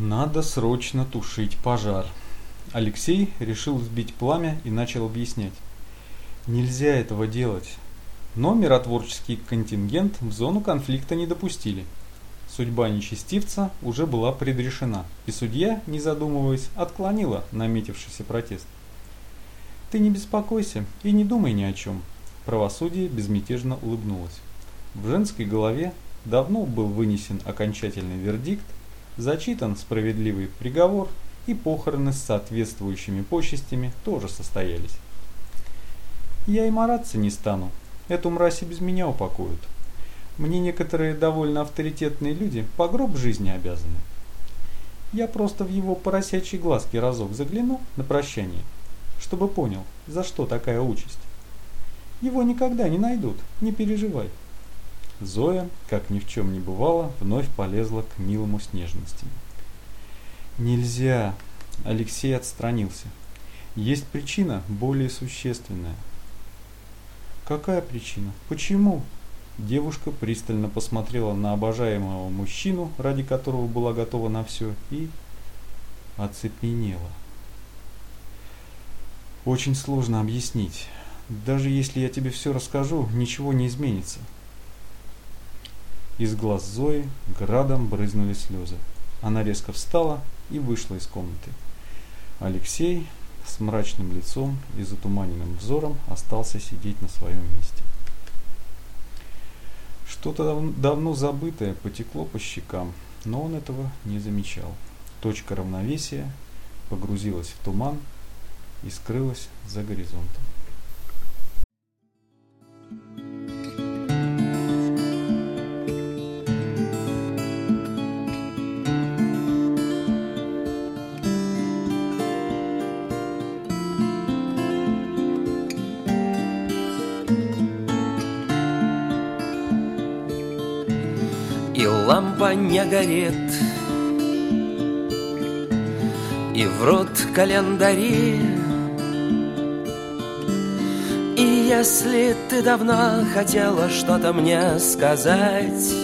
Надо срочно тушить пожар. Алексей решил сбить пламя и начал объяснять. Нельзя этого делать. Но миротворческий контингент в зону конфликта не допустили. Судьба нечестивца уже была предрешена, и судья, не задумываясь, отклонила наметившийся протест. «Ты не беспокойся и не думай ни о чем», – правосудие безмятежно улыбнулось. В женской голове давно был вынесен окончательный вердикт, зачитан справедливый приговор и похороны с соответствующими почестями тоже состоялись. Я и мараться не стану, эту мразь и без меня упакуют. Мне некоторые довольно авторитетные люди по гроб жизни обязаны. Я просто в его поросячьи глазки разок загляну на прощание, чтобы понял, за что такая участь. Его никогда не найдут, не переживай. Зоя, как ни в чем не бывало, вновь полезла к милому с нежностями. Нельзя. Алексей отстранился. Есть причина более существенная. Какая причина? Почему? Девушка пристально посмотрела на обожаемого мужчину, ради которого была готова на все, и оцепенела. Очень сложно объяснить. Даже если я тебе все расскажу, ничего не изменится. Из глаз Зои градом брызнули слезы. Она резко встала и вышла из комнаты. Алексей с мрачным лицом и затуманенным взором остался сидеть на своем месте. Что-то дав давно забытое потекло по щекам, но он этого не замечал. Точка равновесия погрузилась в туман и скрылась за горизонтом. Лампа не горит. И в рот календари. И если ты давно хотела что-то мне сказать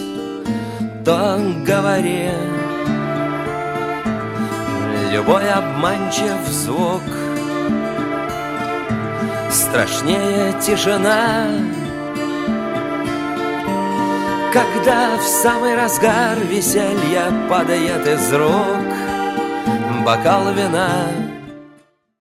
То говори. Любой обманчив звук Страшнее тишина когда в самый разгар веселья падает из рук Бокал вина